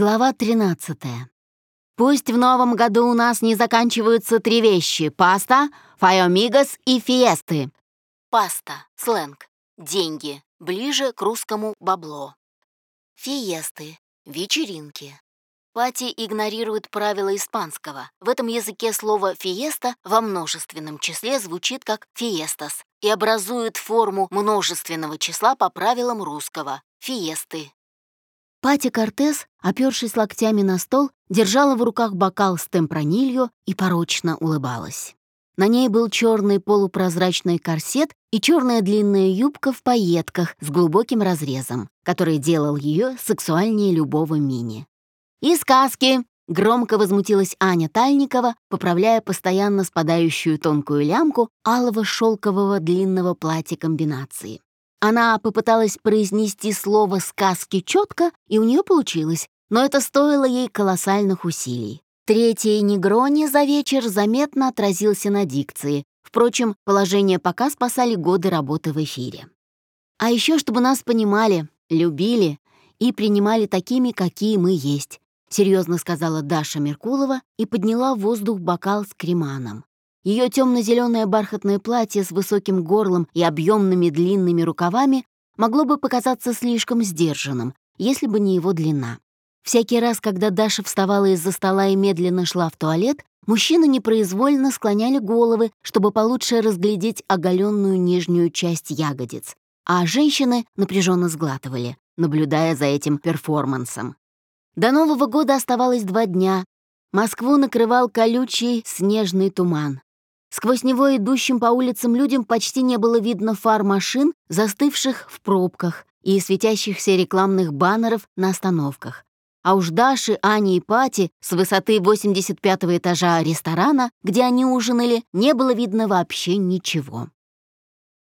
Глава 13. Пусть в новом году у нас не заканчиваются три вещи — паста, файомигас и фиесты. Паста, сленг, деньги, ближе к русскому бабло. Фиесты, вечеринки. Пати игнорирует правила испанского. В этом языке слово «фиеста» во множественном числе звучит как «фиестас» и образует форму множественного числа по правилам русского — «фиесты». Пати Кортес, опёршись локтями на стол, держала в руках бокал с темпранилью и порочно улыбалась. На ней был черный полупрозрачный корсет и черная длинная юбка в пайетках с глубоким разрезом, который делал ее сексуальнее любого мини. «И сказки!» — громко возмутилась Аня Тальникова, поправляя постоянно спадающую тонкую лямку алого шелкового длинного платья комбинации. Она попыталась произнести слово «сказки» четко, и у нее получилось, но это стоило ей колоссальных усилий. Третий негрони за вечер заметно отразился на дикции. Впрочем, положение пока спасали годы работы в эфире. А еще чтобы нас понимали, любили и принимали такими, какие мы есть, серьезно сказала Даша Меркулова и подняла в воздух бокал с креманом. Ее темно-зеленое бархатное платье с высоким горлом и объемными длинными рукавами могло бы показаться слишком сдержанным, если бы не его длина. Всякий раз, когда Даша вставала из-за стола и медленно шла в туалет, мужчины непроизвольно склоняли головы, чтобы получше разглядеть оголенную нижнюю часть ягодиц, а женщины напряженно сглатывали, наблюдая за этим перформансом. До Нового года оставалось два дня. Москву накрывал колючий снежный туман. Сквозь него идущим по улицам людям почти не было видно фар машин, застывших в пробках и светящихся рекламных баннеров на остановках. А уж Даши, Ани и Пати с высоты 85-го этажа ресторана, где они ужинали, не было видно вообще ничего.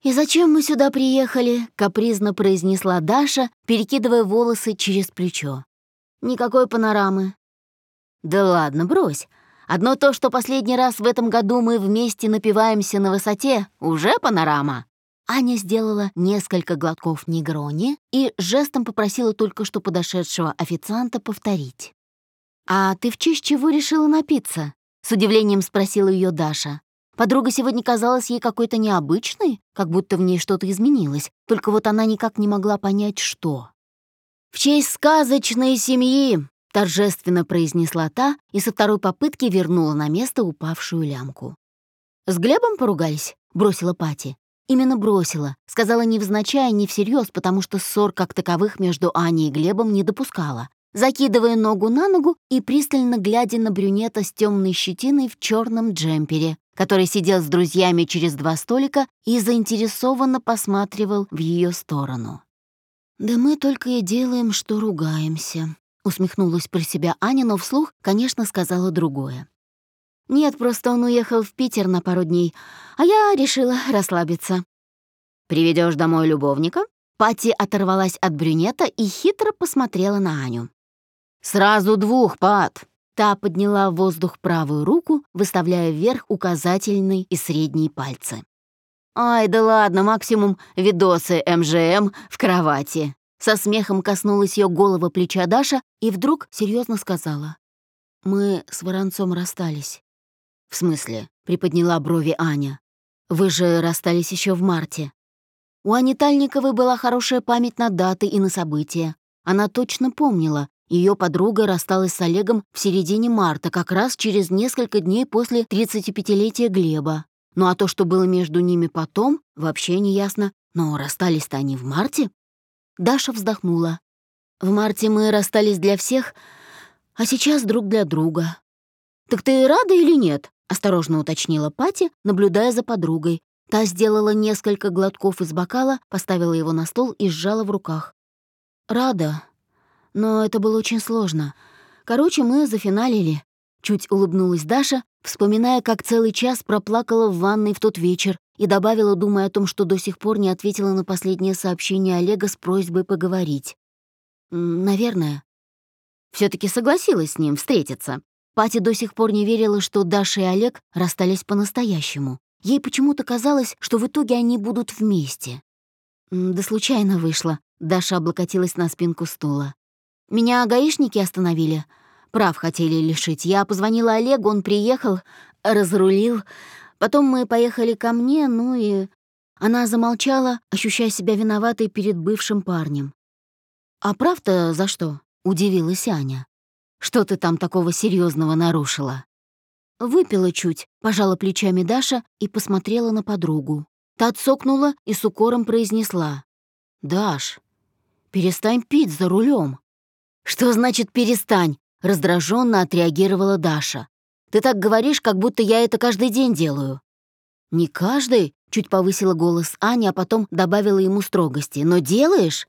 «И зачем мы сюда приехали?» — капризно произнесла Даша, перекидывая волосы через плечо. «Никакой панорамы». «Да ладно, брось. Одно то, что последний раз в этом году мы вместе напиваемся на высоте, уже панорама. Аня сделала несколько глотков негрони и жестом попросила только что подошедшего официанта повторить. «А ты в честь чего решила напиться?» — с удивлением спросила ее Даша. Подруга сегодня казалась ей какой-то необычной, как будто в ней что-то изменилось, только вот она никак не могла понять, что. «В честь сказочной семьи!» — торжественно произнесла та и со второй попытки вернула на место упавшую лямку. «С Глебом поругались?» — бросила Пати. Именно бросила. Сказала невзначай, не всерьез, потому что ссор как таковых между Аней и Глебом не допускала. Закидывая ногу на ногу и пристально глядя на брюнета с темной щетиной в черном джемпере, который сидел с друзьями через два столика и заинтересованно посматривал в ее сторону. «Да мы только и делаем, что ругаемся», Усмехнулась про себя Аня, но вслух, конечно, сказала другое. «Нет, просто он уехал в Питер на пару дней, а я решила расслабиться». Приведешь домой любовника?» Пати оторвалась от брюнета и хитро посмотрела на Аню. «Сразу двух, Пат!» Та подняла в воздух правую руку, выставляя вверх указательный и средний пальцы. «Ай, да ладно, максимум видосы МЖМ в кровати. Со смехом коснулась ее голого плеча Даша и вдруг серьезно сказала. «Мы с Воронцом расстались». «В смысле?» — приподняла брови Аня. «Вы же расстались еще в марте». У Ани Тальниковой была хорошая память на даты и на события. Она точно помнила, ее подруга рассталась с Олегом в середине марта, как раз через несколько дней после 35-летия Глеба. Ну а то, что было между ними потом, вообще не ясно. Но расстались-то они в марте. Даша вздохнула. «В марте мы расстались для всех, а сейчас друг для друга». «Так ты рада или нет?» — осторожно уточнила Пати, наблюдая за подругой. Та сделала несколько глотков из бокала, поставила его на стол и сжала в руках. «Рада. Но это было очень сложно. Короче, мы зафиналили». Чуть улыбнулась Даша, вспоминая, как целый час проплакала в ванной в тот вечер, и добавила, думая о том, что до сих пор не ответила на последнее сообщение Олега с просьбой поговорить. «Наверное». все таки согласилась с ним встретиться. Пати до сих пор не верила, что Даша и Олег расстались по-настоящему. Ей почему-то казалось, что в итоге они будут вместе. Да случайно вышло. Даша облокотилась на спинку стула. Меня гаишники остановили. Прав хотели лишить. Я позвонила Олегу, он приехал, разрулил. Потом мы поехали ко мне, ну и... Она замолчала, ощущая себя виноватой перед бывшим парнем. «А правда за что?» — удивилась Аня. «Что ты там такого серьезного нарушила?» Выпила чуть, пожала плечами Даша и посмотрела на подругу. Та цокнула и с укором произнесла. «Даш, перестань пить за рулем. «Что значит «перестань»?» — раздраженно отреагировала Даша. «Ты так говоришь, как будто я это каждый день делаю». «Не каждый?» — чуть повысила голос Аня, а потом добавила ему строгости. «Но делаешь?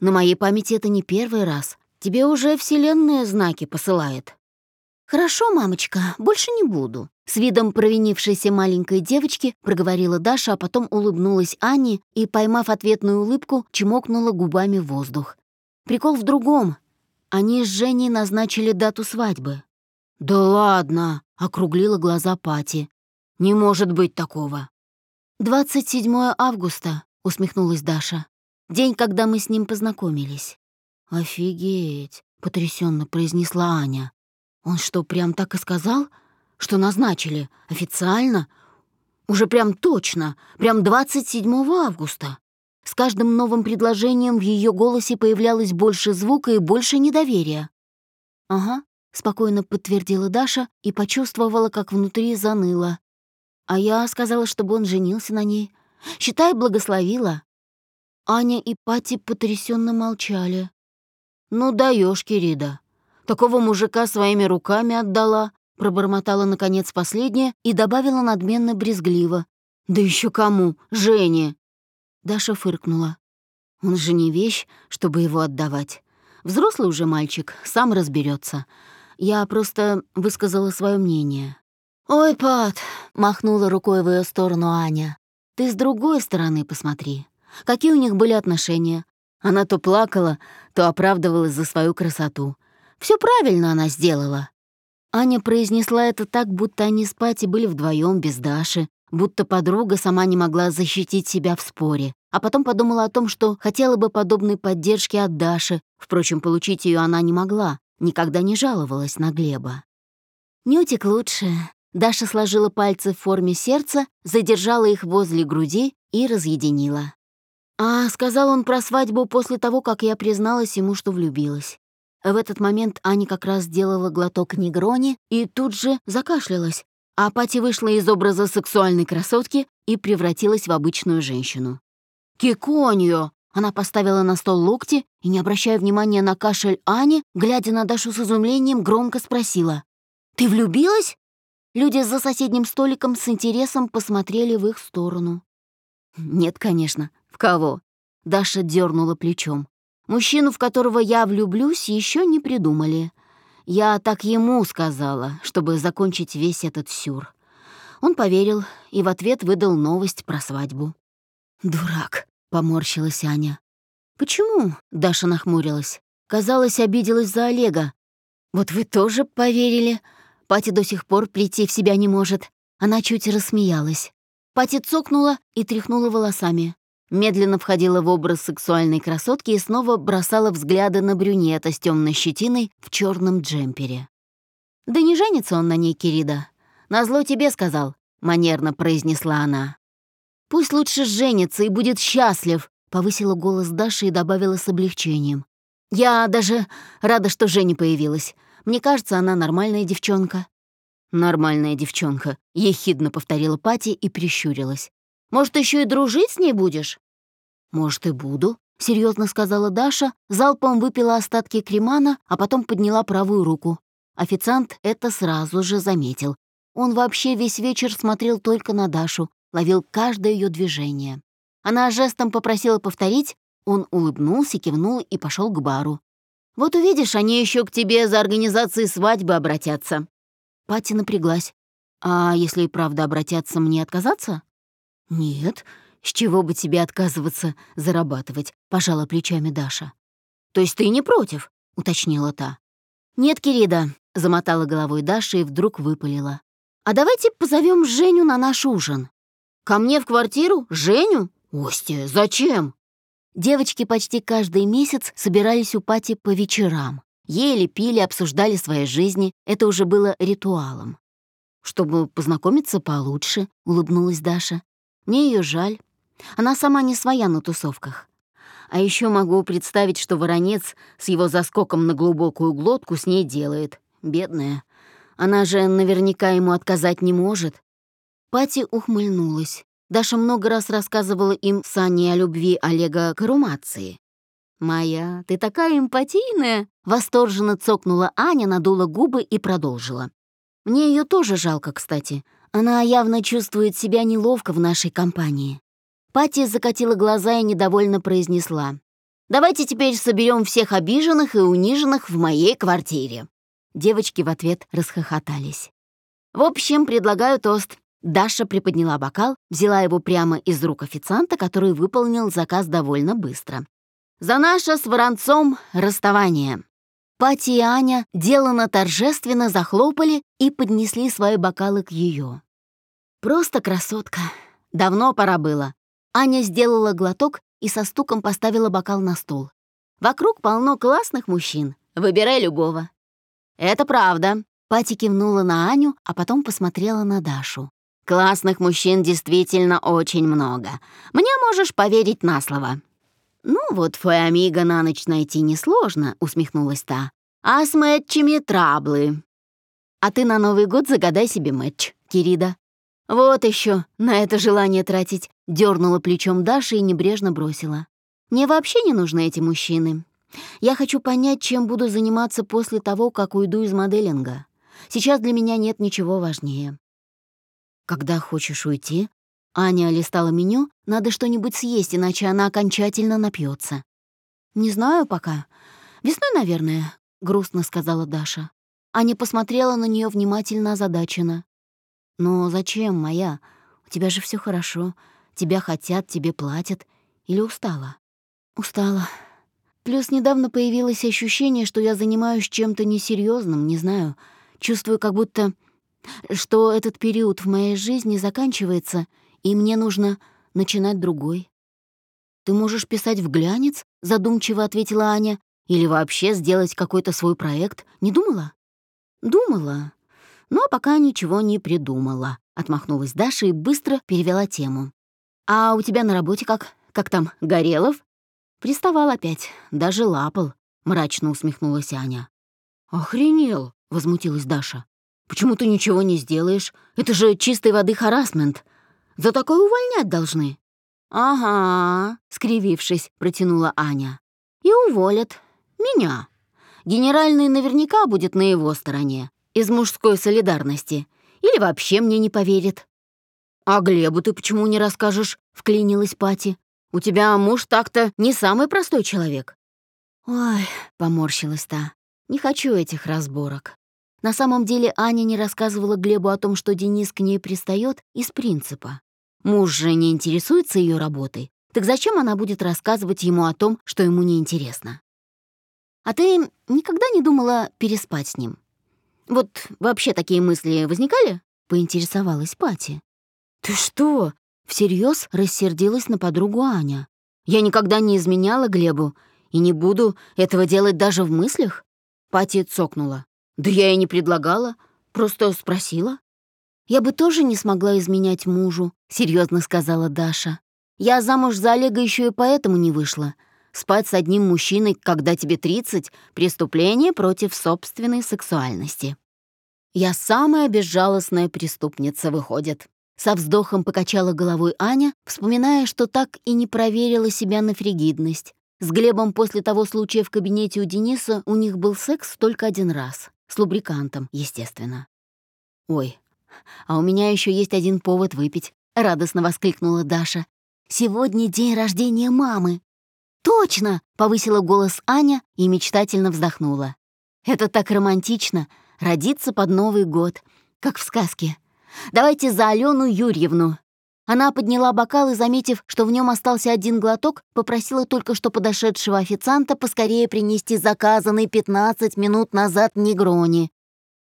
На моей памяти это не первый раз. Тебе уже вселенная знаки посылает». «Хорошо, мамочка, больше не буду», — с видом провинившейся маленькой девочки проговорила Даша, а потом улыбнулась Ане и, поймав ответную улыбку, чмокнула губами воздух. «Прикол в другом. Они с Женей назначили дату свадьбы». «Да ладно», — округлила глаза Пати. «Не может быть такого». «27 августа», — усмехнулась Даша. «День, когда мы с ним познакомились». «Офигеть», — потрясенно произнесла Аня. Он что, прям так и сказал? Что назначили? Официально? Уже прям точно, прям 27 августа. С каждым новым предложением в ее голосе появлялось больше звука и больше недоверия. «Ага», — спокойно подтвердила Даша и почувствовала, как внутри заныло. А я сказала, чтобы он женился на ней. Считай, благословила. Аня и Пати потрясенно молчали. «Ну даешь, Кирида. Такого мужика своими руками отдала, пробормотала наконец последняя и добавила надменно брезгливо. «Да еще кому? Жене!» Даша фыркнула. «Он же не вещь, чтобы его отдавать. Взрослый уже мальчик, сам разберется. Я просто высказала свое мнение». «Ой, Пат!» — махнула рукой в ее сторону Аня. «Ты с другой стороны посмотри. Какие у них были отношения? Она то плакала, то оправдывалась за свою красоту. Все правильно она сделала». Аня произнесла это так, будто они с Пати были вдвоем без Даши, будто подруга сама не могла защитить себя в споре, а потом подумала о том, что хотела бы подобной поддержки от Даши, впрочем, получить ее она не могла, никогда не жаловалась на Глеба. «Нютик лучше». Даша сложила пальцы в форме сердца, задержала их возле груди и разъединила. А сказал он про свадьбу после того, как я призналась ему, что влюбилась. В этот момент Аня как раз сделала глоток негрони и тут же закашлялась, а Пати вышла из образа сексуальной красотки и превратилась в обычную женщину. «Киконью!» Она поставила на стол локти и, не обращая внимания на кашель Ани, глядя на Дашу с изумлением, громко спросила. «Ты влюбилась?» Люди за соседним столиком с интересом посмотрели в их сторону. «Нет, конечно. В кого?» Даша дернула плечом. Мужчину, в которого я влюблюсь, еще не придумали. Я так ему сказала, чтобы закончить весь этот сюр. Он поверил и в ответ выдал новость про свадьбу. «Дурак», — поморщилась Аня. «Почему?» — Даша нахмурилась. Казалось, обиделась за Олега. «Вот вы тоже поверили?» Пати до сих пор прийти в себя не может. Она чуть рассмеялась. Пати цокнула и тряхнула волосами медленно входила в образ сексуальной красотки и снова бросала взгляды на брюнета с темной щетиной в черном джемпере. «Да не женится он на ней, Кирида. Назло тебе сказал», — манерно произнесла она. «Пусть лучше женится и будет счастлив», — повысила голос Даши и добавила с облегчением. «Я даже рада, что Женя появилась. Мне кажется, она нормальная девчонка». «Нормальная девчонка», — ехидно повторила Пати и прищурилась. «Может, еще и дружить с ней будешь?» «Может, и буду», — серьезно сказала Даша, залпом выпила остатки кремана, а потом подняла правую руку. Официант это сразу же заметил. Он вообще весь вечер смотрел только на Дашу, ловил каждое ее движение. Она жестом попросила повторить, он улыбнулся, кивнул и пошел к бару. «Вот увидишь, они еще к тебе за организацией свадьбы обратятся». Пати напряглась. «А если и правда обратятся, мне отказаться?» «Нет», «С чего бы тебе отказываться зарабатывать?» — пожала плечами Даша. «То есть ты не против?» — уточнила та. «Нет, Кирида», — замотала головой Даша и вдруг выпалила. «А давайте позовем Женю на наш ужин». «Ко мне в квартиру? Женю? Остя, зачем?» Девочки почти каждый месяц собирались у Пати по вечерам. Ели, пили, обсуждали свои жизни. Это уже было ритуалом. «Чтобы познакомиться получше», — улыбнулась Даша. «Мне ее жаль. Она сама не своя на тусовках. А еще могу представить, что воронец с его заскоком на глубокую глотку с ней делает. Бедная. Она же наверняка ему отказать не может». Пати ухмыльнулась. Даша много раз рассказывала им с Аней о любви Олега к арумации. «Моя, ты такая эмпатийная!» — восторженно цокнула Аня, надула губы и продолжила. «Мне ее тоже жалко, кстати. Она явно чувствует себя неловко в нашей компании». Пати закатила глаза и недовольно произнесла. «Давайте теперь соберем всех обиженных и униженных в моей квартире». Девочки в ответ расхохотались. «В общем, предлагаю тост. Даша приподняла бокал, взяла его прямо из рук официанта, который выполнил заказ довольно быстро. «За наше с Воронцом расставание!» Пати и Аня делано торжественно захлопали и поднесли свои бокалы к ее. «Просто красотка. Давно пора было». Аня сделала глоток и со стуком поставила бокал на стол. «Вокруг полно классных мужчин. Выбирай любого». «Это правда», Пати кивнула на Аню, а потом посмотрела на Дашу. Классных мужчин действительно очень много. Мне можешь поверить на слово». «Ну вот, Фуэмига на ночь найти несложно», — усмехнулась та. «А с мэтчами траблы». «А ты на Новый год загадай себе мэтч, Кирида». «Вот еще на это желание тратить», — дернула плечом Даша и небрежно бросила. «Мне вообще не нужны эти мужчины. Я хочу понять, чем буду заниматься после того, как уйду из моделинга. Сейчас для меня нет ничего важнее. Когда хочешь уйти, Аня листала меню, надо что-нибудь съесть, иначе она окончательно напьется. «Не знаю пока. Весной, наверное», — грустно сказала Даша. Аня посмотрела на нее внимательно озадаченно. «Но зачем, моя? У тебя же все хорошо. Тебя хотят, тебе платят. Или устала?» «Устала. Плюс недавно появилось ощущение, что я занимаюсь чем-то несерьезным, не знаю. Чувствую, как будто что этот период в моей жизни заканчивается, и мне нужно начинать другой. «Ты можешь писать в глянец?» — задумчиво ответила Аня. «Или вообще сделать какой-то свой проект? Не думала?» «Думала, но пока ничего не придумала», — отмахнулась Даша и быстро перевела тему. «А у тебя на работе как? Как там, Горелов?» «Приставал опять, даже лапал», — мрачно усмехнулась Аня. «Охренел!» — возмутилась Даша. Почему ты ничего не сделаешь? Это же чистой воды харасмент. За такое увольнять должны». «Ага», — скривившись, протянула Аня. «И уволят. Меня. Генеральный наверняка будет на его стороне, из мужской солидарности. Или вообще мне не поверит». «А Глебу ты почему не расскажешь?» — вклинилась Пати. «У тебя муж так-то не самый простой человек». «Ой», — поморщилась та, — «не хочу этих разборок. На самом деле Аня не рассказывала Глебу о том, что Денис к ней пристает из принципа. Муж же не интересуется ее работой, так зачем она будет рассказывать ему о том, что ему не интересно? А ты никогда не думала переспать с ним? Вот вообще такие мысли возникали? Поинтересовалась Пати. Ты что? Всерьез рассердилась на подругу Аня. Я никогда не изменяла Глебу и не буду этого делать даже в мыслях. Пати цокнула. Да я и не предлагала, просто спросила. Я бы тоже не смогла изменять мужу, серьезно сказала Даша. Я замуж за Олега еще и поэтому не вышла. Спать с одним мужчиной, когда тебе 30, преступление против собственной сексуальности. Я самая безжалостная преступница, выходит. Со вздохом покачала головой Аня, вспоминая, что так и не проверила себя на фригидность. С Глебом после того случая в кабинете у Дениса у них был секс только один раз. С лубрикантом, естественно. «Ой, а у меня еще есть один повод выпить», — радостно воскликнула Даша. «Сегодня день рождения мамы». «Точно!» — повысила голос Аня и мечтательно вздохнула. «Это так романтично — родиться под Новый год, как в сказке. Давайте за Алену Юрьевну». Она подняла бокал и, заметив, что в нем остался один глоток, попросила только что подошедшего официанта поскорее принести заказанный 15 минут назад негрони.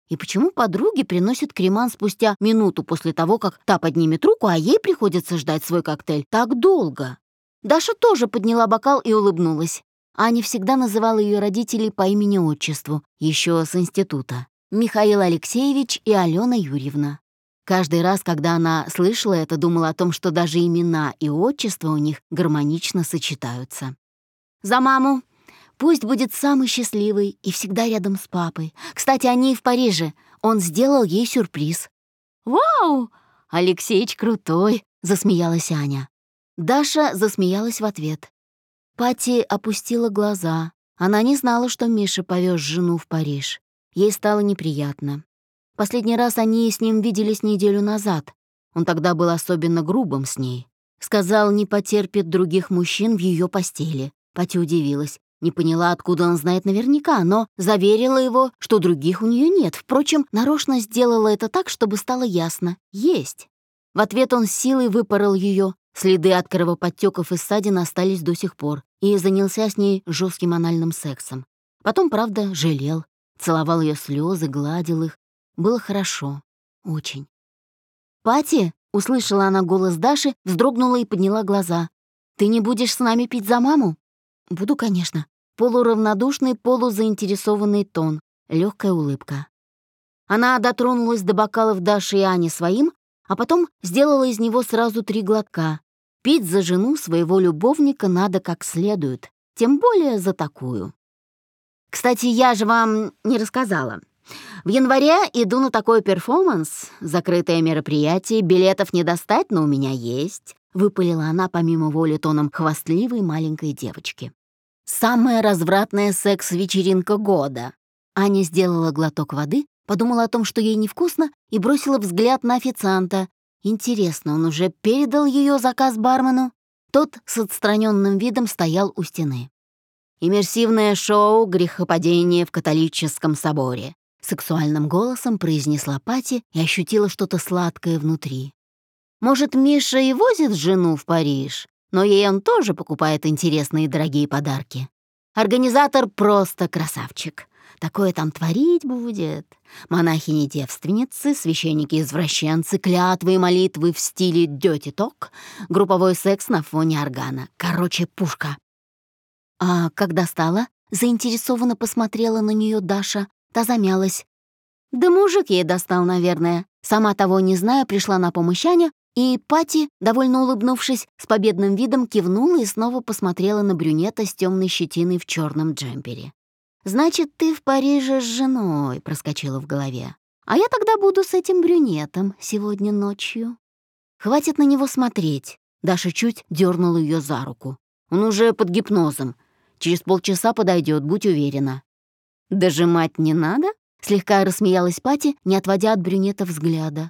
И почему подруги приносят креман спустя минуту после того, как та поднимет руку, а ей приходится ждать свой коктейль так долго? Даша тоже подняла бокал и улыбнулась. Аня всегда называла ее родителей по имени-отчеству, еще с института. Михаил Алексеевич и Алена Юрьевна. Каждый раз, когда она слышала это, думала о том, что даже имена и отчество у них гармонично сочетаются. «За маму! Пусть будет самый счастливый и всегда рядом с папой. Кстати, они и в Париже. Он сделал ей сюрприз». «Вау! Алексеич крутой!» — засмеялась Аня. Даша засмеялась в ответ. Пати опустила глаза. Она не знала, что Миша повез жену в Париж. Ей стало неприятно. Последний раз они с ним виделись неделю назад. Он тогда был особенно грубым с ней. Сказал, не потерпит других мужчин в ее постели. Пати удивилась. Не поняла, откуда он знает наверняка, но заверила его, что других у нее нет. Впрочем, нарочно сделала это так, чтобы стало ясно. Есть. В ответ он силой выпорол ее. Следы от кровоподтеков и ссадин остались до сих пор и занялся с ней жестким анальным сексом. Потом, правда, жалел, целовал ее слезы, гладил их. Было хорошо. Очень. «Пати!» — услышала она голос Даши, вздрогнула и подняла глаза. «Ты не будешь с нами пить за маму?» «Буду, конечно». Полуравнодушный, полузаинтересованный тон, легкая улыбка. Она дотронулась до бокалов Даши и Ани своим, а потом сделала из него сразу три глотка. Пить за жену своего любовника надо как следует, тем более за такую. Кстати, я же вам не рассказала. В январе иду на такой перформанс, закрытое мероприятие, билетов не достать, но у меня есть. Выпалила она помимо воли тоном хвастливой маленькой девочки. Самая развратная секс-вечеринка года. Аня сделала глоток воды, подумала о том, что ей невкусно, и бросила взгляд на официанта. Интересно, он уже передал ее заказ бармену? Тот с отстраненным видом стоял у стены. «Иммерсивное шоу «Грехопадение в католическом соборе», — сексуальным голосом произнесла Пати и ощутила что-то сладкое внутри. «Может, Миша и возит жену в Париж, но ей он тоже покупает интересные дорогие подарки. Организатор просто красавчик. Такое там творить будет. Монахини-девственницы, священники-извращенцы, клятвы и молитвы в стиле дёти-ток, групповой секс на фоне органа. Короче, пушка. А когда стала, заинтересованно посмотрела на нее Даша, та замялась. Да мужик ей достал, наверное. Сама того не зная, пришла на помощь Аня, и Пати, довольно улыбнувшись, с победным видом кивнула и снова посмотрела на брюнета с темной щетиной в черном джемпере. «Значит, ты в Париже с женой», — проскочила в голове. «А я тогда буду с этим брюнетом сегодня ночью». «Хватит на него смотреть», — Даша чуть дернула ее за руку. «Он уже под гипнозом. Через полчаса подойдет, будь уверена». «Дожимать не надо?» — слегка рассмеялась Пати, не отводя от брюнета взгляда.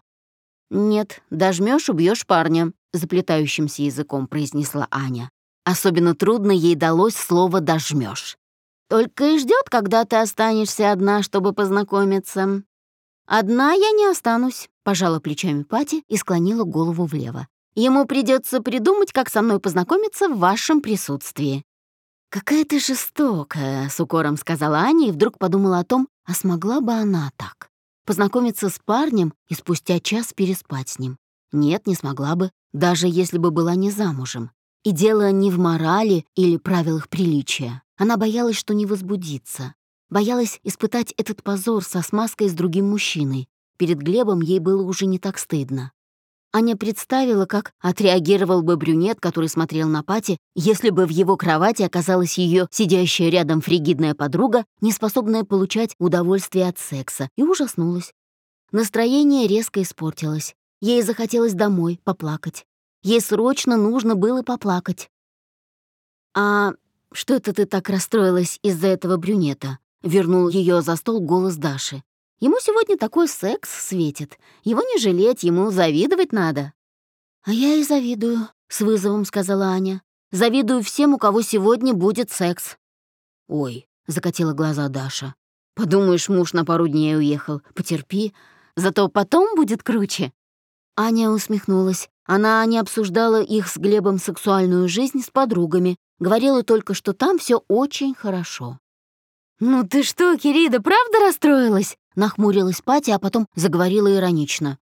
«Нет, дожмешь, убьешь парня», — заплетающимся языком произнесла Аня. Особенно трудно ей далось слово «дожмешь». Только и ждет, когда ты останешься одна, чтобы познакомиться. Одна я не останусь, пожала плечами Пати и склонила голову влево. Ему придется придумать, как со мной познакомиться в вашем присутствии. «Какая ты жестокая», — с укором сказала Аня и вдруг подумала о том, а смогла бы она так? Познакомиться с парнем и спустя час переспать с ним. Нет, не смогла бы, даже если бы была не замужем. И дело не в морали или правилах приличия. Она боялась, что не возбудится. Боялась испытать этот позор со смазкой с другим мужчиной. Перед Глебом ей было уже не так стыдно. Аня представила, как отреагировал бы брюнет, который смотрел на Пати, если бы в его кровати оказалась ее сидящая рядом фригидная подруга, не способная получать удовольствие от секса, и ужаснулась. Настроение резко испортилось. Ей захотелось домой поплакать. Ей срочно нужно было поплакать. «А «Что это ты так расстроилась из-за этого брюнета?» — вернул ее за стол голос Даши. «Ему сегодня такой секс светит. Его не жалеть, ему завидовать надо». «А я и завидую», — с вызовом сказала Аня. «Завидую всем, у кого сегодня будет секс». «Ой», — закатила глаза Даша. «Подумаешь, муж на пару дней уехал. Потерпи. Зато потом будет круче». Аня усмехнулась. Она не обсуждала их с Глебом сексуальную жизнь с подругами, Говорила только, что там все очень хорошо. «Ну ты что, Кирида, правда расстроилась?» Нахмурилась Патя, а потом заговорила иронично.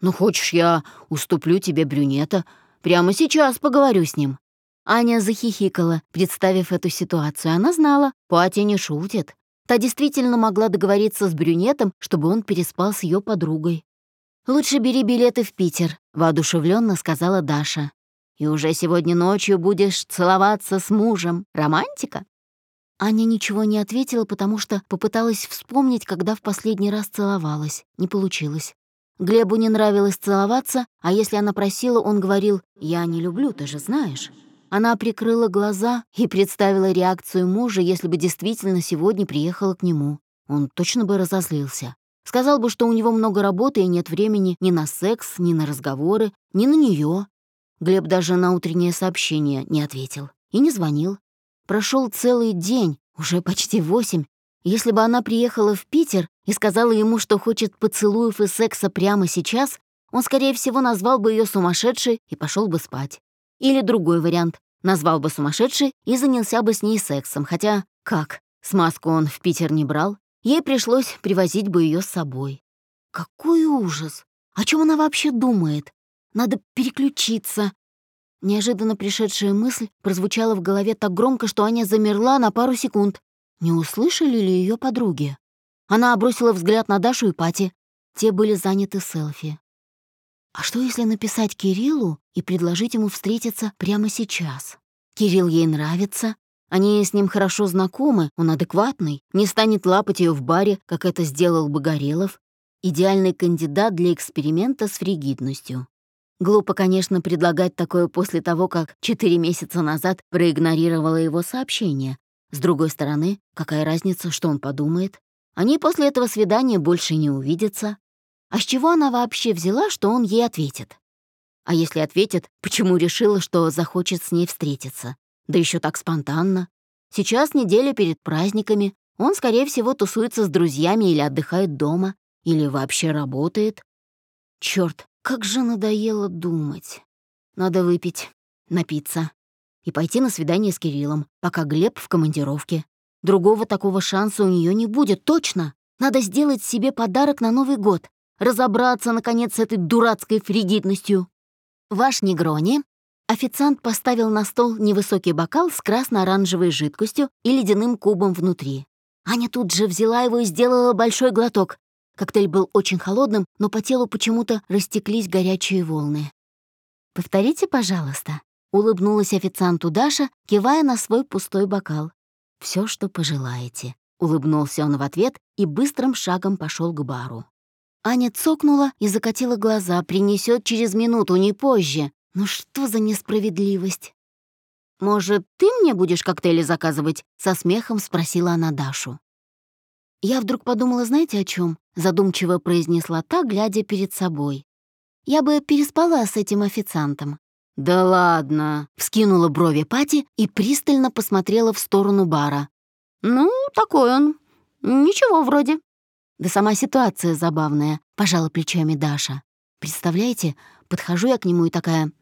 «Ну хочешь, я уступлю тебе брюнета? Прямо сейчас поговорю с ним». Аня захихикала, представив эту ситуацию. Она знала, Патя не шутит. Та действительно могла договориться с брюнетом, чтобы он переспал с ее подругой. «Лучше бери билеты в Питер», — воодушевленно сказала Даша. «И уже сегодня ночью будешь целоваться с мужем. Романтика?» Аня ничего не ответила, потому что попыталась вспомнить, когда в последний раз целовалась. Не получилось. Глебу не нравилось целоваться, а если она просила, он говорил «Я не люблю, ты же знаешь». Она прикрыла глаза и представила реакцию мужа, если бы действительно сегодня приехала к нему. Он точно бы разозлился. Сказал бы, что у него много работы и нет времени ни на секс, ни на разговоры, ни на нее. Глеб даже на утреннее сообщение не ответил и не звонил. Прошел целый день, уже почти восемь. Если бы она приехала в Питер и сказала ему, что хочет поцелуев и секса прямо сейчас, он, скорее всего, назвал бы ее сумасшедшей и пошел бы спать. Или другой вариант. Назвал бы сумасшедшей и занялся бы с ней сексом. Хотя, как? Смазку он в Питер не брал. Ей пришлось привозить бы ее с собой. Какой ужас! О чем она вообще думает? Надо переключиться. Неожиданно пришедшая мысль прозвучала в голове так громко, что Аня замерла на пару секунд. Не услышали ли ее подруги? Она бросила взгляд на Дашу и Пати. Те были заняты селфи. А что, если написать Кириллу и предложить ему встретиться прямо сейчас? Кирилл ей нравится, они с ним хорошо знакомы, он адекватный, не станет лапать ее в баре, как это сделал бы Горелов. Идеальный кандидат для эксперимента с фригидностью. Глупо, конечно, предлагать такое после того, как четыре месяца назад проигнорировала его сообщение. С другой стороны, какая разница, что он подумает? Они после этого свидания больше не увидятся. А с чего она вообще взяла, что он ей ответит? А если ответит, почему решила, что захочет с ней встретиться? Да еще так спонтанно. Сейчас неделя перед праздниками. Он, скорее всего, тусуется с друзьями или отдыхает дома, или вообще работает. Черт, как же надоело думать. Надо выпить, напиться и пойти на свидание с Кириллом, пока Глеб в командировке. Другого такого шанса у нее не будет, точно. Надо сделать себе подарок на Новый год, разобраться, наконец, с этой дурацкой фригидностью. Ваш Негрони Официант поставил на стол невысокий бокал с красно-оранжевой жидкостью и ледяным кубом внутри. Аня тут же взяла его и сделала большой глоток. Коктейль был очень холодным, но по телу почему-то растеклись горячие волны. «Повторите, пожалуйста», — улыбнулась официанту Даша, кивая на свой пустой бокал. Все, что пожелаете», — улыбнулся он в ответ и быстрым шагом пошел к бару. Аня цокнула и закатила глаза, принесет через минуту, не позже. Ну что за несправедливость? «Может, ты мне будешь коктейли заказывать?» — со смехом спросила она Дашу. Я вдруг подумала, знаете о чем? Задумчиво произнесла та, глядя перед собой. «Я бы переспала с этим официантом». «Да ладно!» — вскинула брови Пати и пристально посмотрела в сторону бара. «Ну, такой он. Ничего вроде». «Да сама ситуация забавная», — пожала плечами Даша. «Представляете, подхожу я к нему и такая...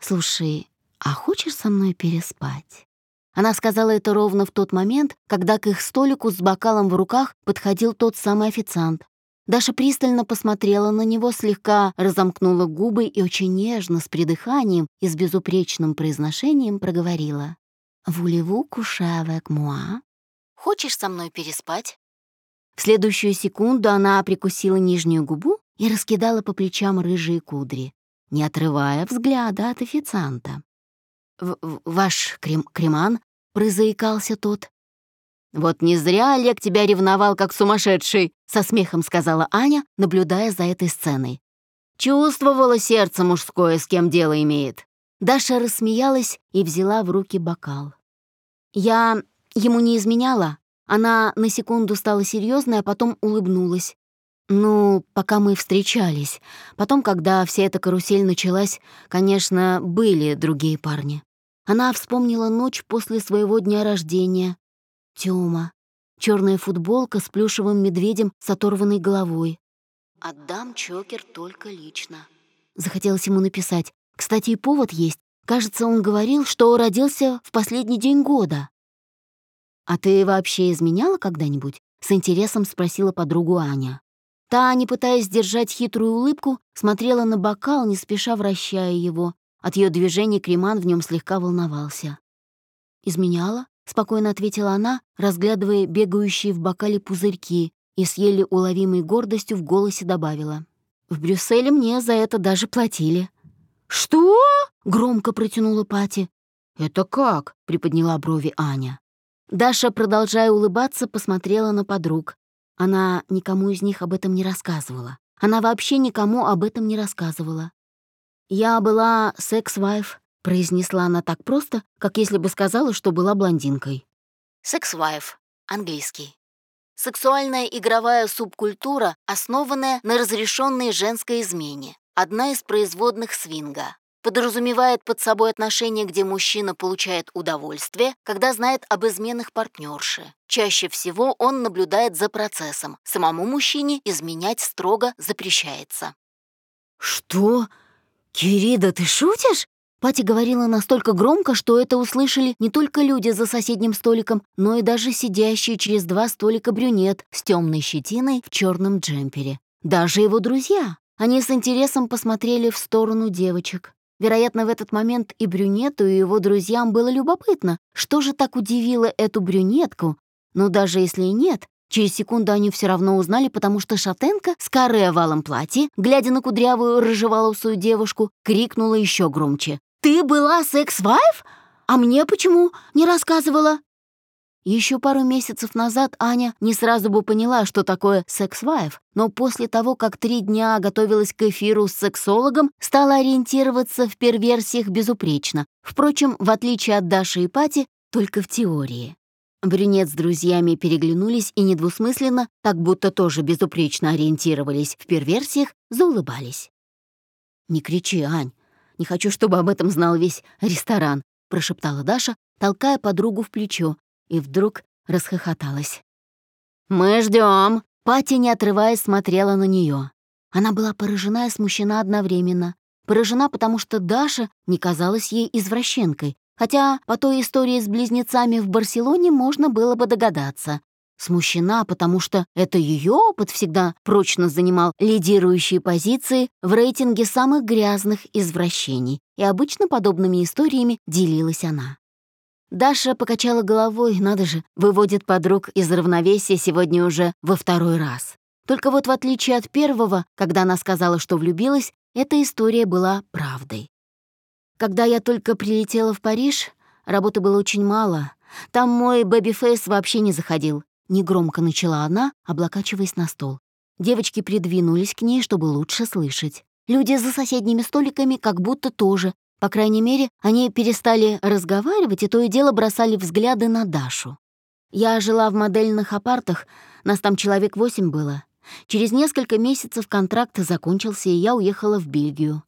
«Слушай, а хочешь со мной переспать?» Она сказала это ровно в тот момент, когда к их столику с бокалом в руках подходил тот самый официант. Даша пристально посмотрела на него, слегка разомкнула губы и очень нежно, с придыханием и с безупречным произношением проговорила. «Вулеву кушавек муа?» «Хочешь со мной переспать?» В следующую секунду она прикусила нижнюю губу и раскидала по плечам рыжие кудри не отрывая взгляда от официанта. В «Ваш крем креман?» — прозаикался тот. «Вот не зря Олег тебя ревновал, как сумасшедший», — со смехом сказала Аня, наблюдая за этой сценой. Чувствовала сердце мужское, с кем дело имеет. Даша рассмеялась и взяла в руки бокал. Я ему не изменяла. Она на секунду стала серьезной, а потом улыбнулась. Ну, пока мы встречались. Потом, когда вся эта карусель началась, конечно, были другие парни. Она вспомнила ночь после своего дня рождения. Тёма. Черная футболка с плюшевым медведем с оторванной головой. «Отдам чокер только лично». Захотелось ему написать. Кстати, и повод есть. Кажется, он говорил, что родился в последний день года. «А ты вообще изменяла когда-нибудь?» — с интересом спросила подругу Аня. Та, не пытаясь сдержать хитрую улыбку, смотрела на бокал, не спеша вращая его. От ее движений Креман в нем слегка волновался. «Изменяла?» — спокойно ответила она, разглядывая бегающие в бокале пузырьки, и с еле уловимой гордостью в голосе добавила. «В Брюсселе мне за это даже платили». «Что?» — громко протянула Пати. «Это как?» — приподняла брови Аня. Даша, продолжая улыбаться, посмотрела на подруг. Она никому из них об этом не рассказывала. Она вообще никому об этом не рассказывала. «Я была секс-вайф», — произнесла она так просто, как если бы сказала, что была блондинкой. Секс-вайф, английский. Сексуальная игровая субкультура, основанная на разрешенной женской измене, одна из производных свинга подразумевает под собой отношения, где мужчина получает удовольствие, когда знает об изменах партнерши. Чаще всего он наблюдает за процессом. Самому мужчине изменять строго запрещается. «Что? Кирида, ты шутишь?» Пати говорила настолько громко, что это услышали не только люди за соседним столиком, но и даже сидящий через два столика брюнет с темной щетиной в черном джемпере. Даже его друзья. Они с интересом посмотрели в сторону девочек. Вероятно, в этот момент и брюнету, и его друзьям было любопытно, что же так удивило эту брюнетку. Но даже если и нет, через секунду они все равно узнали, потому что шатенка с каре овалом платье, глядя на кудрявую рыжеволосую девушку, крикнула еще громче. «Ты была секс-вайф? А мне почему не рассказывала?» Еще пару месяцев назад Аня не сразу бы поняла, что такое секс-вайф, но после того, как три дня готовилась к эфиру с сексологом, стала ориентироваться в перверсиях безупречно. Впрочем, в отличие от Даши и Пати, только в теории. Брюнет с друзьями переглянулись и недвусмысленно, так будто тоже безупречно ориентировались в перверсиях, заулыбались. «Не кричи, Ань. Не хочу, чтобы об этом знал весь ресторан», — прошептала Даша, толкая подругу в плечо, и вдруг расхохоталась. «Мы ждем. Пати, не отрываясь, смотрела на нее. Она была поражена и смущена одновременно. Поражена, потому что Даша не казалась ей извращенкой, хотя по той истории с близнецами в Барселоне можно было бы догадаться. Смущена, потому что это ее опыт всегда прочно занимал лидирующие позиции в рейтинге самых грязных извращений, и обычно подобными историями делилась она. Даша покачала головой, надо же, выводит подруг из равновесия сегодня уже во второй раз. Только вот в отличие от первого, когда она сказала, что влюбилась, эта история была правдой. Когда я только прилетела в Париж, работы было очень мало. Там мой baby face вообще не заходил. Негромко начала она, облокачиваясь на стол. Девочки придвинулись к ней, чтобы лучше слышать. Люди за соседними столиками как будто тоже, по крайней мере, они перестали разговаривать и то и дело бросали взгляды на Дашу. Я жила в модельных апартах, нас там человек восемь было. Через несколько месяцев контракт закончился, и я уехала в Бельгию.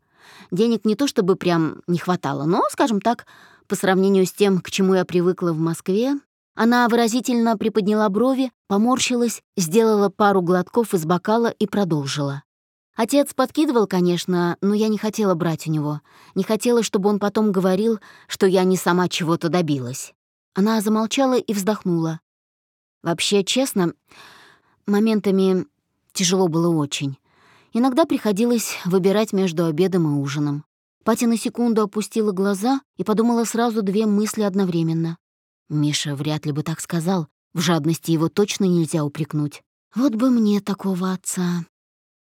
Денег не то чтобы прям не хватало, но, скажем так, по сравнению с тем, к чему я привыкла в Москве, она выразительно приподняла брови, поморщилась, сделала пару глотков из бокала и продолжила. Отец подкидывал, конечно, но я не хотела брать у него. Не хотела, чтобы он потом говорил, что я не сама чего-то добилась. Она замолчала и вздохнула. Вообще, честно, моментами тяжело было очень. Иногда приходилось выбирать между обедом и ужином. Пати на секунду опустила глаза и подумала сразу две мысли одновременно. Миша вряд ли бы так сказал. В жадности его точно нельзя упрекнуть. Вот бы мне такого отца.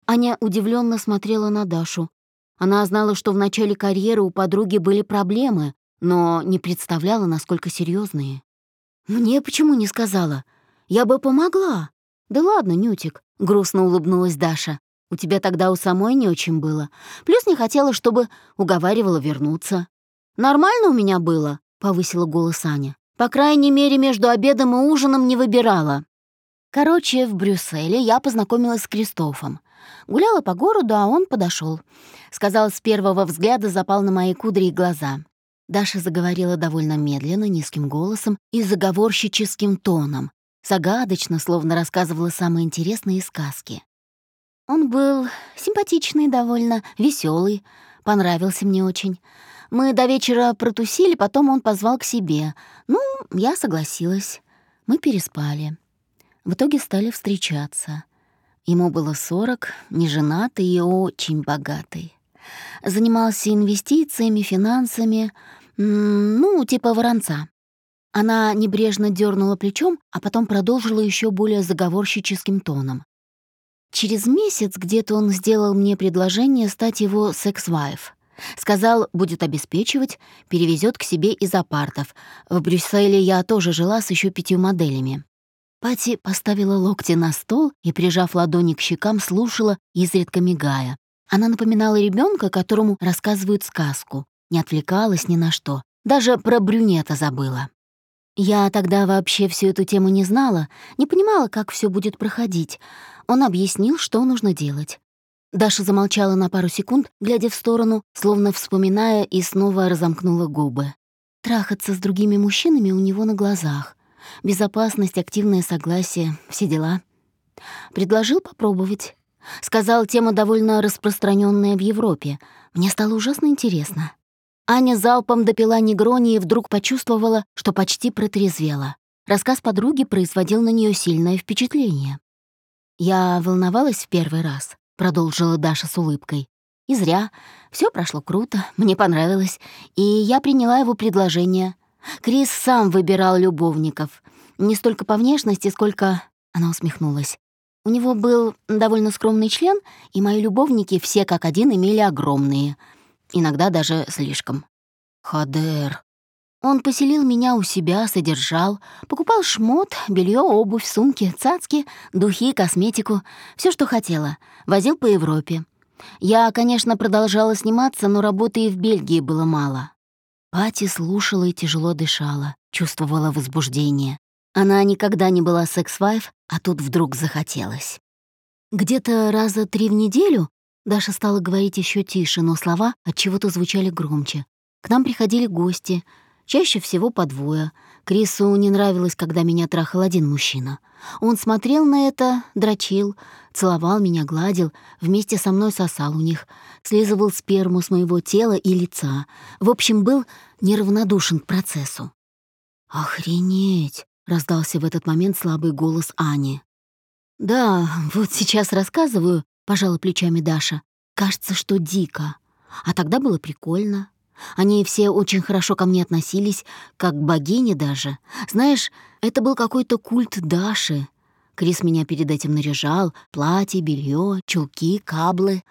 Аня удивленно смотрела на Дашу. Она знала, что в начале карьеры у подруги были проблемы, но не представляла, насколько серьезные. «Мне почему не сказала? Я бы помогла». «Да ладно, Нютик», — грустно улыбнулась Даша. «У тебя тогда у самой не очень было. Плюс не хотела, чтобы уговаривала вернуться». «Нормально у меня было», — повысила голос Аня. «По крайней мере, между обедом и ужином не выбирала». Короче, в Брюсселе я познакомилась с Кристофом. Гуляла по городу, а он подошел. Сказал, с первого взгляда запал на мои кудри и глаза. Даша заговорила довольно медленно, низким голосом и заговорщическим тоном. Загадочно, словно рассказывала самые интересные сказки. Он был симпатичный довольно, веселый, понравился мне очень. Мы до вечера протусили, потом он позвал к себе. Ну, я согласилась. Мы переспали. В итоге стали встречаться. Ему было сорок, неженатый и очень богатый. Занимался инвестициями, финансами, ну, типа воронца. Она небрежно дернула плечом, а потом продолжила еще более заговорщическим тоном. Через месяц где-то он сделал мне предложение стать его секс-вайф. Сказал, будет обеспечивать, перевезет к себе из апартов. В Брюсселе я тоже жила с еще пятью моделями. Пати поставила локти на стол и, прижав ладони к щекам, слушала, изредка мигая. Она напоминала ребенка, которому рассказывают сказку. Не отвлекалась ни на что. Даже про брюнета забыла. Я тогда вообще всю эту тему не знала, не понимала, как все будет проходить. Он объяснил, что нужно делать. Даша замолчала на пару секунд, глядя в сторону, словно вспоминая, и снова разомкнула губы. Трахаться с другими мужчинами у него на глазах. Безопасность, активное согласие, все дела. Предложил попробовать. Сказал, тема довольно распространенная в Европе. Мне стало ужасно интересно. Аня залпом допила негрони и вдруг почувствовала, что почти протрезвела. Рассказ подруги производил на нее сильное впечатление. «Я волновалась в первый раз», — продолжила Даша с улыбкой. «И зря. Все прошло круто, мне понравилось, и я приняла его предложение. Крис сам выбирал любовников. Не столько по внешности, сколько...» Она усмехнулась. «У него был довольно скромный член, и мои любовники все как один имели огромные. Иногда даже слишком. Хадер. Он поселил меня у себя, содержал, покупал шмот, белье, обувь, сумки, цацки, духи, косметику, все, что хотела, возил по Европе. Я, конечно, продолжала сниматься, но работы и в Бельгии было мало. Пати слушала и тяжело дышала, чувствовала возбуждение. Она никогда не была секс-вайф, а тут вдруг захотелось. Где-то раза три в неделю Даша стала говорить еще тише, но слова от чего-то звучали громче. К нам приходили гости, чаще всего по двое. Крису не нравилось, когда меня трахал один мужчина. Он смотрел на это, дрочил, целовал меня, гладил, вместе со мной сосал у них, слизывал сперму с моего тела и лица. В общем, был неравнодушен к процессу. «Охренеть!» — раздался в этот момент слабый голос Ани. «Да, вот сейчас рассказываю», — пожала плечами Даша. «Кажется, что дико. А тогда было прикольно. Они все очень хорошо ко мне относились, как к богине даже. Знаешь, это был какой-то культ Даши. Крис меня перед этим наряжал, платье, белье, чулки, каблы,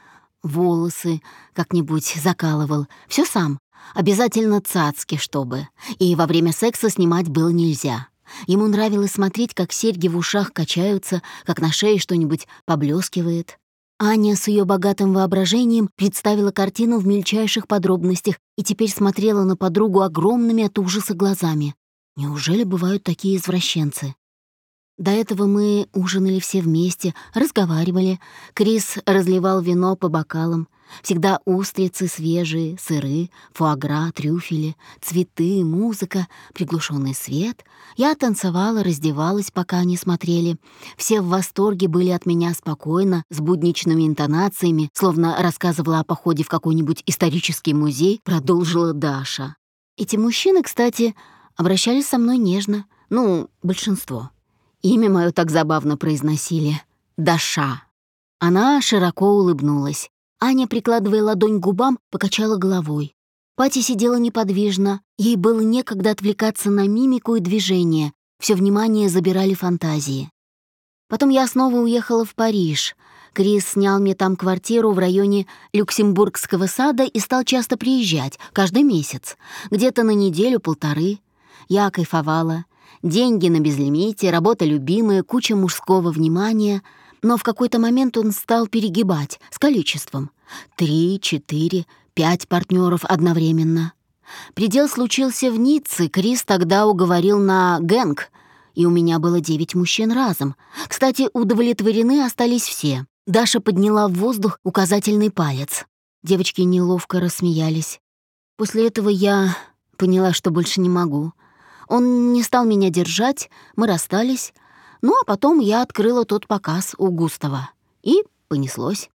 волосы как-нибудь закалывал. Все сам. Обязательно цацки, чтобы. И во время секса снимать было нельзя. Ему нравилось смотреть, как серьги в ушах качаются, как на шее что-нибудь поблескивает. Аня с ее богатым воображением представила картину в мельчайших подробностях и теперь смотрела на подругу огромными от ужаса глазами. Неужели бывают такие извращенцы? До этого мы ужинали все вместе, разговаривали. Крис разливал вино по бокалам. Всегда устрицы свежие, сыры, фуагра, трюфели, цветы, музыка, приглушенный свет. Я танцевала, раздевалась, пока они смотрели. Все в восторге были от меня спокойно, с будничными интонациями, словно рассказывала о походе в какой-нибудь исторический музей, продолжила Даша. Эти мужчины, кстати, обращались со мной нежно. Ну, большинство. Имя мое так забавно произносили. Даша. Она широко улыбнулась. Аня, прикладывая ладонь к губам, покачала головой. Пати сидела неподвижно, ей было некогда отвлекаться на мимику и движение, все внимание забирали фантазии. Потом я снова уехала в Париж. Крис снял мне там квартиру в районе Люксембургского сада и стал часто приезжать, каждый месяц, где-то на неделю-полторы. Я кайфовала. Деньги на безлимите, работа любимая, куча мужского внимания — но в какой-то момент он стал перегибать с количеством. Три, четыре, пять партнеров одновременно. Предел случился в Ницце, Крис тогда уговорил на гэнг, и у меня было девять мужчин разом. Кстати, удовлетворены остались все. Даша подняла в воздух указательный палец. Девочки неловко рассмеялись. После этого я поняла, что больше не могу. Он не стал меня держать, мы расстались, ну, а потом я открыла тот показ у Густава. И понеслось.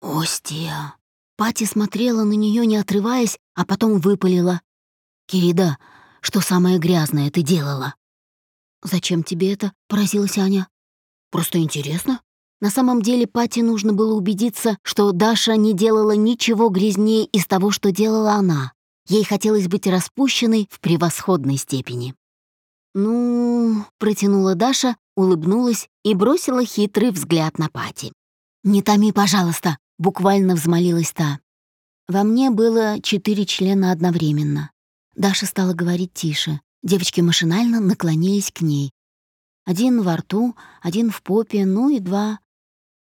«Остия!» Пати смотрела на нее, не отрываясь, а потом выпалила. «Кирида, что самое грязное ты делала?» «Зачем тебе это?» — поразилась Аня. «Просто интересно. На самом деле Пати нужно было убедиться, что Даша не делала ничего грязнее из того, что делала она. Ей хотелось быть распущенной в превосходной степени. «Ну...» — протянула Даша, улыбнулась и бросила хитрый взгляд на Пати. «Не томи, пожалуйста!» — буквально взмолилась та. Во мне было четыре члена одновременно. Даша стала говорить тише. Девочки машинально наклонились к ней. Один во рту, один в попе, ну и два...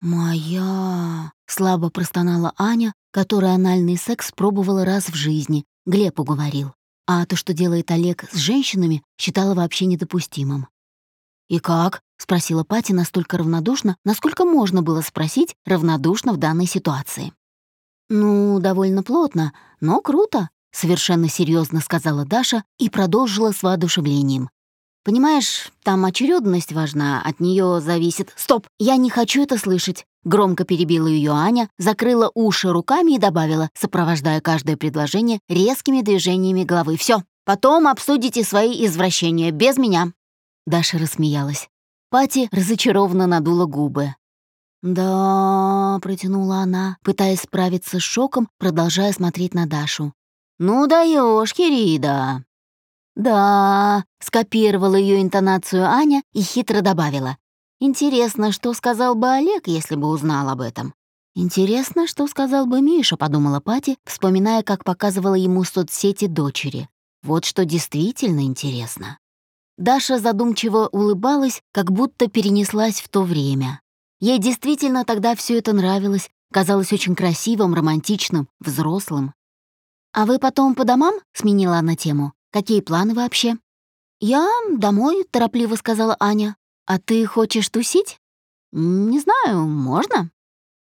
«Моя...» — слабо простонала Аня, которая анальный секс пробовала раз в жизни. Глеб уговорил а то, что делает Олег с женщинами, считала вообще недопустимым. «И как?» — спросила Пати настолько равнодушно, насколько можно было спросить равнодушно в данной ситуации. «Ну, довольно плотно, но круто», — совершенно серьезно сказала Даша и продолжила с воодушевлением. «Понимаешь, там очередность важна, от нее зависит...» «Стоп! Я не хочу это слышать!» Громко перебила ее Аня, закрыла уши руками и добавила, сопровождая каждое предложение резкими движениями головы. Все, потом обсудите свои извращения, без меня». Даша рассмеялась. Пати разочарованно надула губы. «Да», — протянула она, пытаясь справиться с шоком, продолжая смотреть на Дашу. «Ну даешь, Кирида». «Да», — скопировала ее интонацию Аня и хитро добавила. Интересно, что сказал бы Олег, если бы узнал об этом. Интересно, что сказал бы Миша, подумала Пати, вспоминая, как показывала ему соцсети дочери. Вот что действительно интересно. Даша задумчиво улыбалась, как будто перенеслась в то время. Ей действительно тогда все это нравилось, казалось очень красивым, романтичным, взрослым. «А вы потом по домам?» — сменила она тему. «Какие планы вообще?» «Я домой», — торопливо сказала Аня. «А ты хочешь тусить?» «Не знаю, можно?»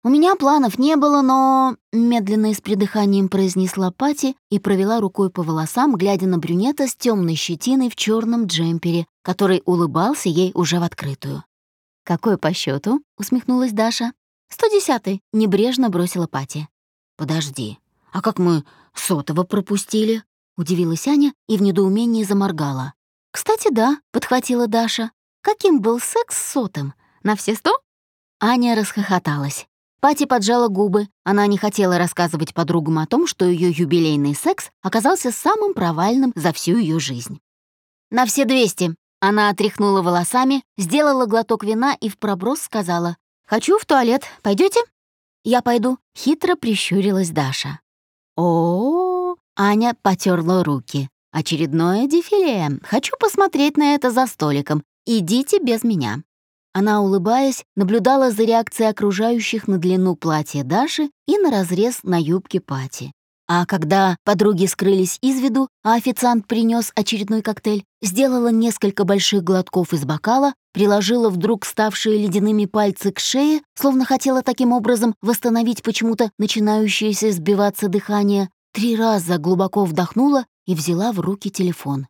«У меня планов не было, но...» Медленно и с придыханием произнесла Пати и провела рукой по волосам, глядя на брюнета с темной щетиной в черном джемпере, который улыбался ей уже в открытую. «Какой по счету? усмехнулась Даша. «Сто десятый», — небрежно бросила Пати. «Подожди, а как мы сотого пропустили?» — удивилась Аня и в недоумении заморгала. «Кстати, да», — подхватила Даша. Каким был секс с сотым? На все сто? Аня расхохоталась. Пати поджала губы. Она не хотела рассказывать подругам о том, что ее юбилейный секс оказался самым провальным за всю ее жизнь. «На все двести!» Она отряхнула волосами, сделала глоток вина и в проброс сказала «Хочу в туалет. Пойдете? «Я пойду», — хитро прищурилась Даша. О, -о, -о Аня потерла руки. «Очередное дефиле. Хочу посмотреть на это за столиком. «Идите без меня». Она, улыбаясь, наблюдала за реакцией окружающих на длину платья Даши и на разрез на юбке Пати. А когда подруги скрылись из виду, а официант принес очередной коктейль, сделала несколько больших глотков из бокала, приложила вдруг ставшие ледяными пальцы к шее, словно хотела таким образом восстановить почему-то начинающееся сбиваться дыхание, три раза глубоко вдохнула и взяла в руки телефон.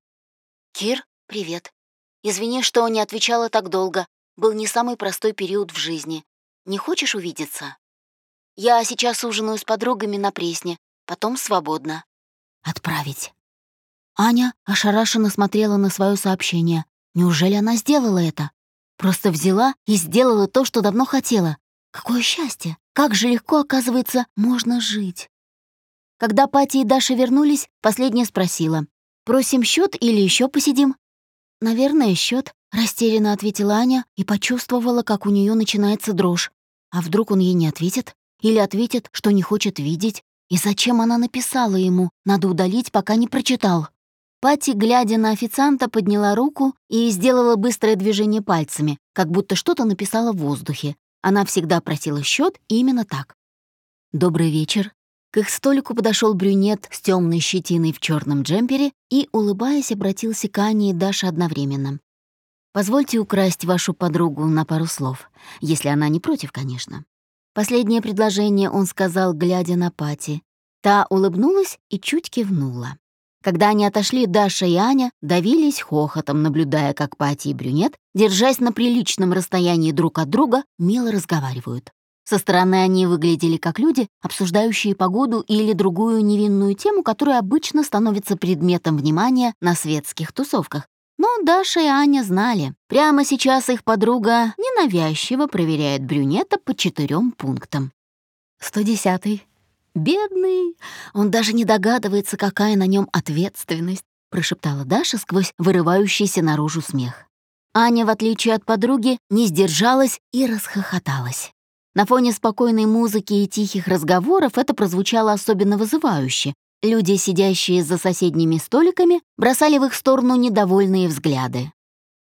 «Кир, привет. Извини, что не отвечала так долго. Был не самый простой период в жизни. Не хочешь увидеться? Я сейчас ужинаю с подругами на Пресне, потом свободно. Отправить. Аня ошарашенно смотрела на свое сообщение. Неужели она сделала это? Просто взяла и сделала то, что давно хотела. Какое счастье! Как же легко, оказывается, можно жить. Когда Пати и Даша вернулись, последняя спросила. «Просим счет или еще посидим?» «Наверное, счет, растерянно ответила Аня и почувствовала, как у нее начинается дрожь. А вдруг он ей не ответит? Или ответит, что не хочет видеть? И зачем она написала ему? Надо удалить, пока не прочитал. Пати, глядя на официанта, подняла руку и сделала быстрое движение пальцами, как будто что-то написала в воздухе. Она всегда просила счет именно так. «Добрый вечер», к их столику подошел брюнет с темной щетиной в черном джемпере и, улыбаясь, обратился к Ане и Даше одновременно. «Позвольте украсть вашу подругу на пару слов, если она не против, конечно». Последнее предложение он сказал, глядя на Пати. Та улыбнулась и чуть кивнула. Когда они отошли, Даша и Аня давились хохотом, наблюдая, как Пати и брюнет, держась на приличном расстоянии друг от друга, мило разговаривают. Со стороны они выглядели как люди, обсуждающие погоду или другую невинную тему, которая обычно становится предметом внимания на светских тусовках. Но Даша и Аня знали. Прямо сейчас их подруга ненавязчиво проверяет брюнета по четырем пунктам. 110. Бедный. Он даже не догадывается, какая на нем ответственность, прошептала Даша сквозь вырывающийся наружу смех. Аня, в отличие от подруги, не сдержалась и расхохоталась. На фоне спокойной музыки и тихих разговоров это прозвучало особенно вызывающе. Люди, сидящие за соседними столиками, бросали в их сторону недовольные взгляды.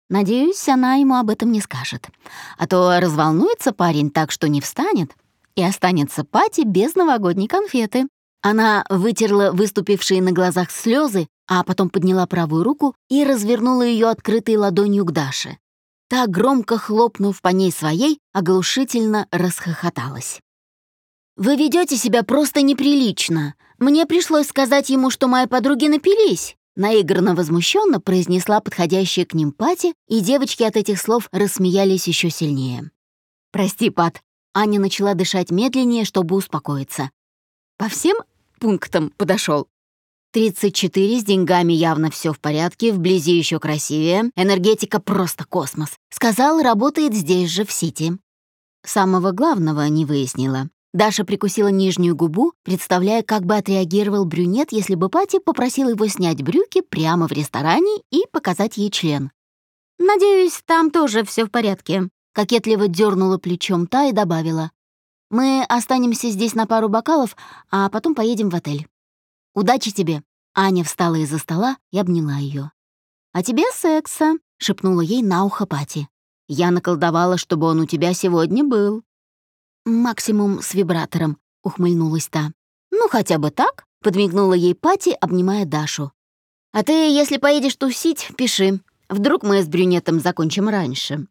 Надеюсь, она ему об этом не скажет. А то разволнуется парень так, что не встанет, и останется Пати без новогодней конфеты. Она вытерла выступившие на глазах слезы, а потом подняла правую руку и развернула ее открытой ладонью к Даше. Та, громко хлопнув по ней своей, оглушительно расхохоталась. «Вы ведете себя просто неприлично. Мне пришлось сказать ему, что мои подруги напились». Наигранно возмущенно произнесла подходящая к ним Пати, и девочки от этих слов рассмеялись еще сильнее. «Прости, Пат». Аня начала дышать медленнее, чтобы успокоиться. «По всем пунктам подошел. 34 с деньгами явно все в порядке, вблизи еще красивее, энергетика просто космос. Сказал, работает здесь же, в Сити. Самого главного не выяснила. Даша прикусила нижнюю губу, представляя, как бы отреагировал брюнет, если бы Пати попросил его снять брюки прямо в ресторане и показать ей член. «Надеюсь, там тоже все в порядке», — кокетливо дернула плечом та и добавила. «Мы останемся здесь на пару бокалов, а потом поедем в отель». «Удачи тебе!» Аня встала из-за стола и обняла ее. «А тебе секса!» — шепнула ей на ухо Пати. «Я наколдовала, чтобы он у тебя сегодня был». «Максимум с вибратором», — ухмыльнулась та. «Ну, хотя бы так», — подмигнула ей Пати, обнимая Дашу. «А ты, если поедешь тусить, пиши. Вдруг мы с брюнетом закончим раньше».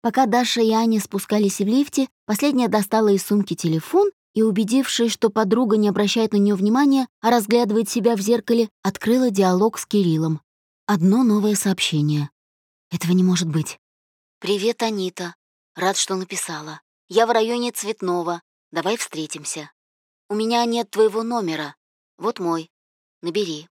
Пока Даша и Аня спускались в лифте, последняя достала из сумки телефон и, убедившись, что подруга не обращает на нее внимания, а разглядывает себя в зеркале, открыла диалог с Кириллом. Одно новое сообщение. Этого не может быть. «Привет, Анита. Рад, что написала. Я в районе Цветного. Давай встретимся. У меня нет твоего номера. Вот мой. Набери.